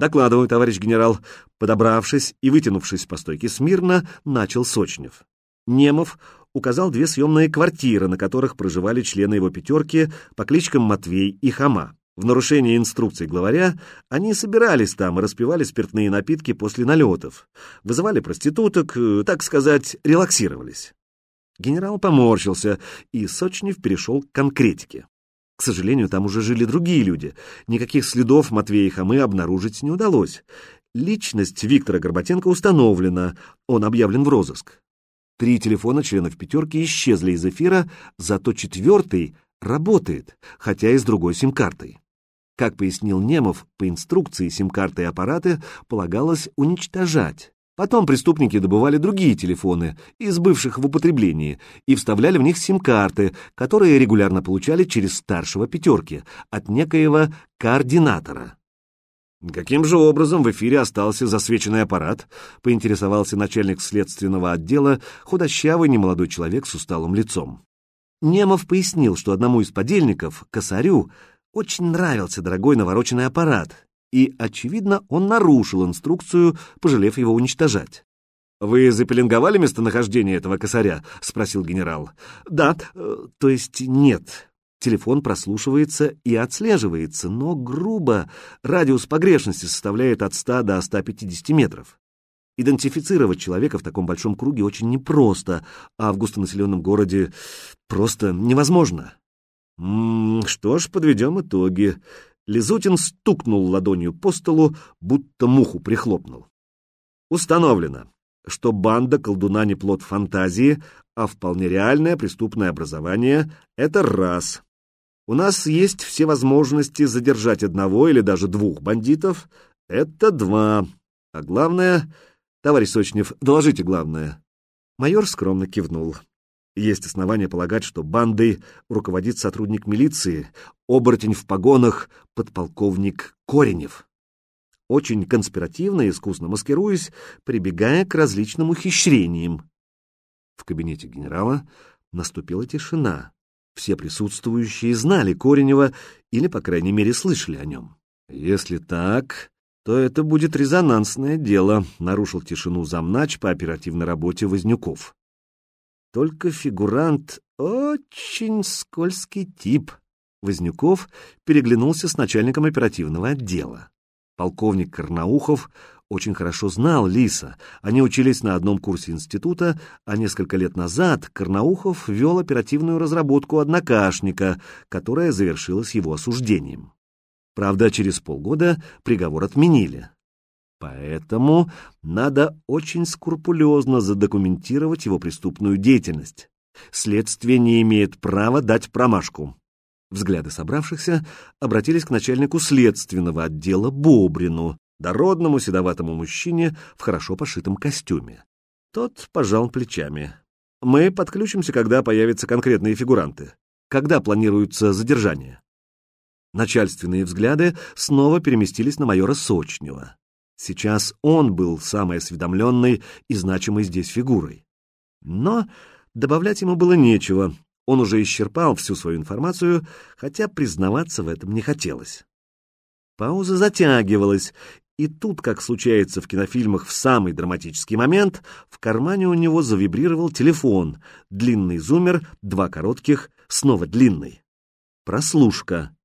«Докладываю, товарищ генерал». Подобравшись и вытянувшись по стойке смирно, начал Сочнев. Немов указал две съемные квартиры, на которых проживали члены его пятерки по кличкам Матвей и Хама. В нарушение инструкций главаря они собирались там и распивали спиртные напитки после налетов, вызывали проституток, э, так сказать, релаксировались. Генерал поморщился, и Сочнев перешел к конкретике. К сожалению, там уже жили другие люди. Никаких следов Матвея и Хамы обнаружить не удалось. Личность Виктора Горбатенко установлена, он объявлен в розыск. Три телефона членов «пятерки» исчезли из эфира, зато четвертый работает, хотя и с другой сим-картой. Как пояснил Немов, по инструкции сим-карты и аппараты полагалось уничтожать. Потом преступники добывали другие телефоны, из бывших в употреблении, и вставляли в них сим-карты, которые регулярно получали через старшего пятерки от некоего координатора. Каким же образом в эфире остался засвеченный аппарат? Поинтересовался начальник следственного отдела, худощавый немолодой человек с усталым лицом. Немов пояснил, что одному из подельников, косарю, очень нравился дорогой навороченный аппарат, и, очевидно, он нарушил инструкцию, пожалев его уничтожать. «Вы запеленговали местонахождение этого косаря?» — спросил генерал. «Да, э, то есть нет. Телефон прослушивается и отслеживается, но грубо. Радиус погрешности составляет от 100 до 150 метров. Идентифицировать человека в таком большом круге очень непросто, а в густонаселенном городе просто невозможно. Что ж, подведем итоги. Лизутин стукнул ладонью по столу, будто муху прихлопнул. Установлено, что банда колдуна не плод фантазии, а вполне реальное преступное образование — это раз. У нас есть все возможности задержать одного или даже двух бандитов. Это два. А главное... Товарищ Сочнев, доложите главное. Майор скромно кивнул. Есть основания полагать, что бандой руководит сотрудник милиции, оборотень в погонах, подполковник Коренев. Очень конспиративно и искусно маскируясь, прибегая к различным ухищрениям. В кабинете генерала наступила тишина. Все присутствующие знали Коренева или, по крайней мере, слышали о нем. Если так, то это будет резонансное дело, нарушил тишину замнач по оперативной работе Вознюков. Только фигурант очень скользкий тип. Вознюков переглянулся с начальником оперативного отдела. Полковник Карнаухов очень хорошо знал Лиса. Они учились на одном курсе института, а несколько лет назад Карнаухов вел оперативную разработку однокашника, которая завершилась его осуждением. Правда, через полгода приговор отменили. Поэтому надо очень скрупулезно задокументировать его преступную деятельность. Следствие не имеет права дать промашку. Взгляды собравшихся обратились к начальнику следственного отдела Бобрину, дородному седоватому мужчине в хорошо пошитом костюме. Тот пожал плечами. «Мы подключимся, когда появятся конкретные фигуранты. Когда планируется задержание?» Начальственные взгляды снова переместились на майора Сочнева. Сейчас он был самой осведомленной и значимой здесь фигурой. Но добавлять ему было нечего. Он уже исчерпал всю свою информацию, хотя признаваться в этом не хотелось. Пауза затягивалась, и тут, как случается в кинофильмах в самый драматический момент, в кармане у него завибрировал телефон, длинный зумер, два коротких, снова длинный. Прослушка.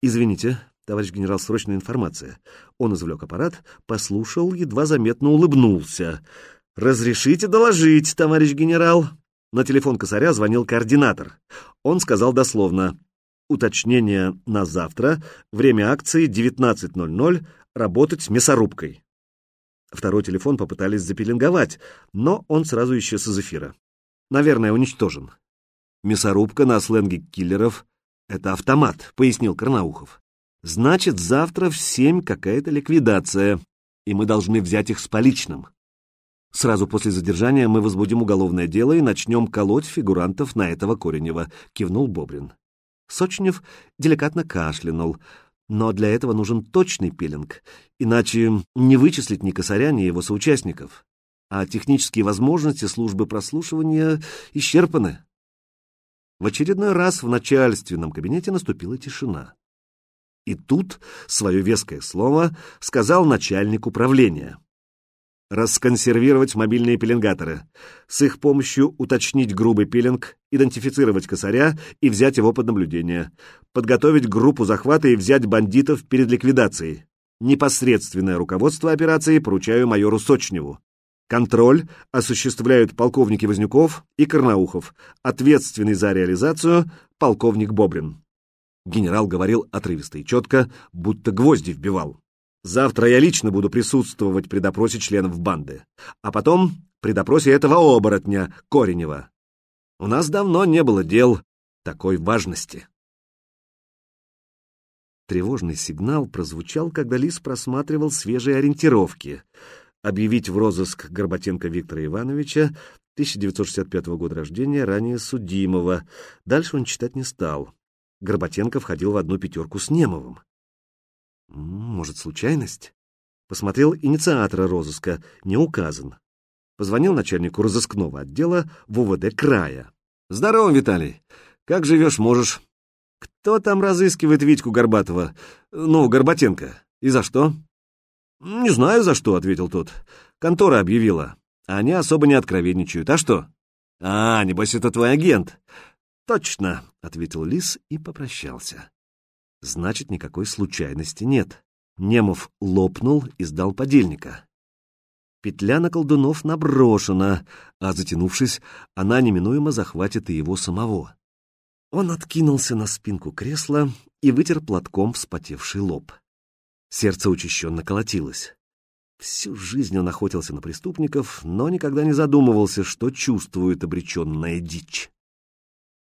«Извините, товарищ генерал, срочная информация». Он извлек аппарат, послушал, едва заметно улыбнулся. «Разрешите доложить, товарищ генерал?» На телефон косаря звонил координатор. Он сказал дословно «Уточнение на завтра, время акции 19.00, работать мясорубкой. Второй телефон попытались запеленговать, но он сразу исчез из эфира. Наверное, уничтожен. Мясорубка на сленге киллеров — это автомат, пояснил Карнаухов. Значит, завтра в семь какая-то ликвидация, и мы должны взять их с поличным. Сразу после задержания мы возбудим уголовное дело и начнем колоть фигурантов на этого Коренева, кивнул Бобрин. Сочнев деликатно кашлянул — но для этого нужен точный пилинг, иначе не вычислить ни косаря, ни его соучастников. А технические возможности службы прослушивания исчерпаны. В очередной раз в начальственном кабинете наступила тишина. И тут свое веское слово сказал начальник управления. Расконсервировать мобильные пеленгаторы. С их помощью уточнить грубый пеленг, идентифицировать косаря и взять его под наблюдение. Подготовить группу захвата и взять бандитов перед ликвидацией. Непосредственное руководство операции поручаю майору Сочневу. Контроль осуществляют полковники Вознюков и Карнаухов. Ответственный за реализацию — полковник Бобрин. Генерал говорил отрывисто и четко, будто гвозди вбивал. Завтра я лично буду присутствовать при допросе членов банды, а потом при допросе этого оборотня, Коренева. У нас давно не было дел такой важности. Тревожный сигнал прозвучал, когда Лис просматривал свежие ориентировки. Объявить в розыск Горбатенко Виктора Ивановича, 1965 года рождения, ранее судимого. Дальше он читать не стал. Горбатенко входил в одну пятерку с Немовым. Может, случайность? Посмотрел инициатора розыска, не указан. Позвонил начальнику разыскного отдела в УВД края. «Здорово, Виталий. Как живешь, можешь?» «Кто там разыскивает Витьку Горбатова? Ну, Горбатенко. И за что?» «Не знаю, за что», — ответил тот. «Контора объявила. Они особо не откровенничают. А что?» «А, небось, это твой агент». «Точно», — ответил Лис и попрощался. Значит, никакой случайности нет. Немов лопнул и сдал подельника. Петля на колдунов наброшена, а затянувшись, она неминуемо захватит и его самого. Он откинулся на спинку кресла и вытер платком вспотевший лоб. Сердце учащенно колотилось. Всю жизнь он охотился на преступников, но никогда не задумывался, что чувствует обреченная дичь.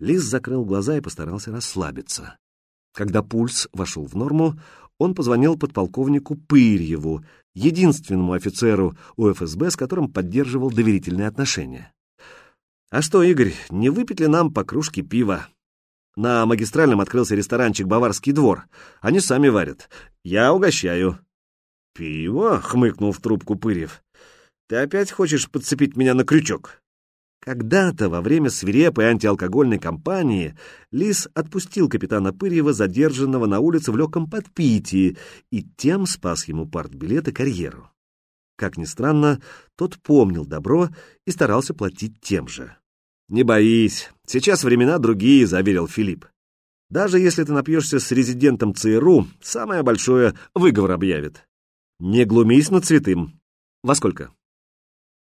Лис закрыл глаза и постарался расслабиться. Когда пульс вошел в норму, он позвонил подполковнику Пырьеву, единственному офицеру УФСБ, с которым поддерживал доверительные отношения. «А что, Игорь, не выпить ли нам по кружке пива? На магистральном открылся ресторанчик «Баварский двор». Они сами варят. Я угощаю». «Пиво?» — хмыкнул в трубку Пырьев. «Ты опять хочешь подцепить меня на крючок?» Когда-то, во время свирепой антиалкогольной кампании, Лис отпустил капитана Пырьева, задержанного на улице в легком подпитии, и тем спас ему партбилет и карьеру. Как ни странно, тот помнил добро и старался платить тем же. «Не боись, сейчас времена другие», — заверил Филипп. «Даже если ты напьешься с резидентом ЦРУ, самое большое выговор объявит. Не глумись над святым. Во сколько?»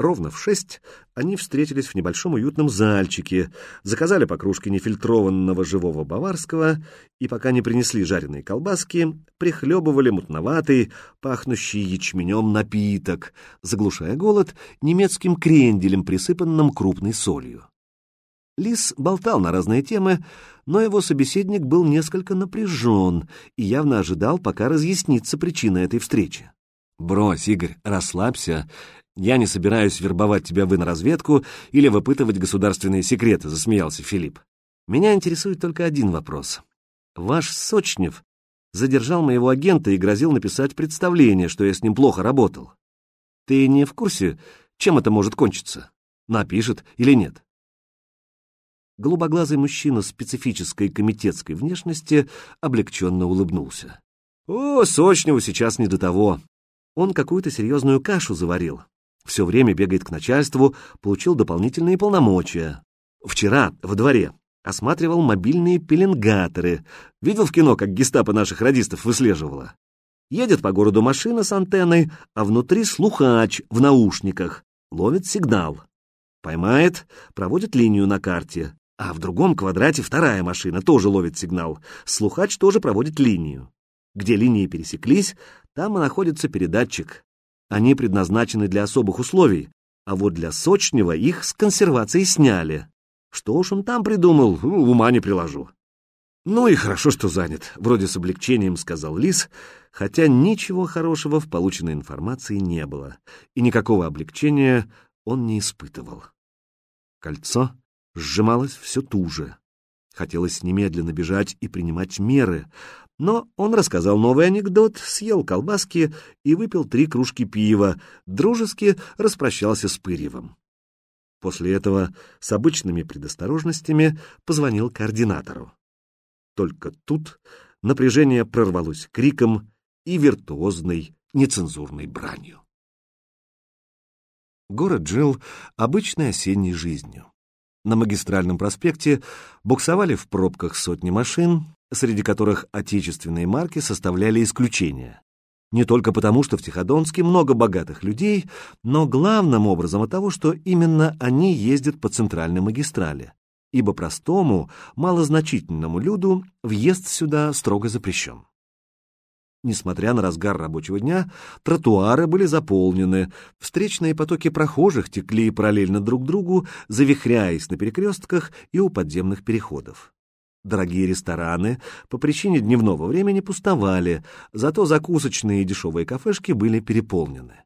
Ровно в шесть они встретились в небольшом уютном зальчике, заказали по кружке нефильтрованного живого баварского и, пока не принесли жареные колбаски, прихлебывали мутноватый, пахнущий ячменем напиток, заглушая голод немецким кренделем, присыпанным крупной солью. Лис болтал на разные темы, но его собеседник был несколько напряжен и явно ожидал, пока разъяснится причина этой встречи. «Брось, Игорь, расслабься я не собираюсь вербовать тебя в иноразведку или выпытывать государственные секреты, засмеялся Филипп. Меня интересует только один вопрос. Ваш Сочнев задержал моего агента и грозил написать представление, что я с ним плохо работал. Ты не в курсе, чем это может кончиться? Напишет или нет? Голубоглазый мужчина специфической комитетской внешности облегченно улыбнулся. О, Сочневу сейчас не до того. Он какую-то серьезную кашу заварил, все время бегает к начальству, получил дополнительные полномочия. Вчера в дворе осматривал мобильные пеленгаторы. Видел в кино, как гестапо наших радистов выслеживало? Едет по городу машина с антенной, а внутри слухач в наушниках. Ловит сигнал. Поймает, проводит линию на карте. А в другом квадрате вторая машина тоже ловит сигнал. Слухач тоже проводит линию. Где линии пересеклись, там и находится передатчик. Они предназначены для особых условий, а вот для сочнего их с консервацией сняли. Что уж он там придумал, ну, ума не приложу. Ну и хорошо, что занят, вроде с облегчением сказал Лис, хотя ничего хорошего в полученной информации не было, и никакого облегчения он не испытывал. Кольцо сжималось все туже. Хотелось немедленно бежать и принимать меры, но он рассказал новый анекдот, съел колбаски и выпил три кружки пива, дружески распрощался с Пырьевым. После этого с обычными предосторожностями позвонил координатору. Только тут напряжение прорвалось криком и виртуозной нецензурной бранью. Город жил обычной осенней жизнью. На магистральном проспекте буксовали в пробках сотни машин, среди которых отечественные марки составляли исключение. Не только потому, что в Тиходонске много богатых людей, но главным образом от того, что именно они ездят по центральной магистрали, ибо простому, малозначительному люду въезд сюда строго запрещен. Несмотря на разгар рабочего дня, тротуары были заполнены, встречные потоки прохожих текли параллельно друг другу, завихряясь на перекрестках и у подземных переходов. Дорогие рестораны по причине дневного времени пустовали, зато закусочные и дешевые кафешки были переполнены.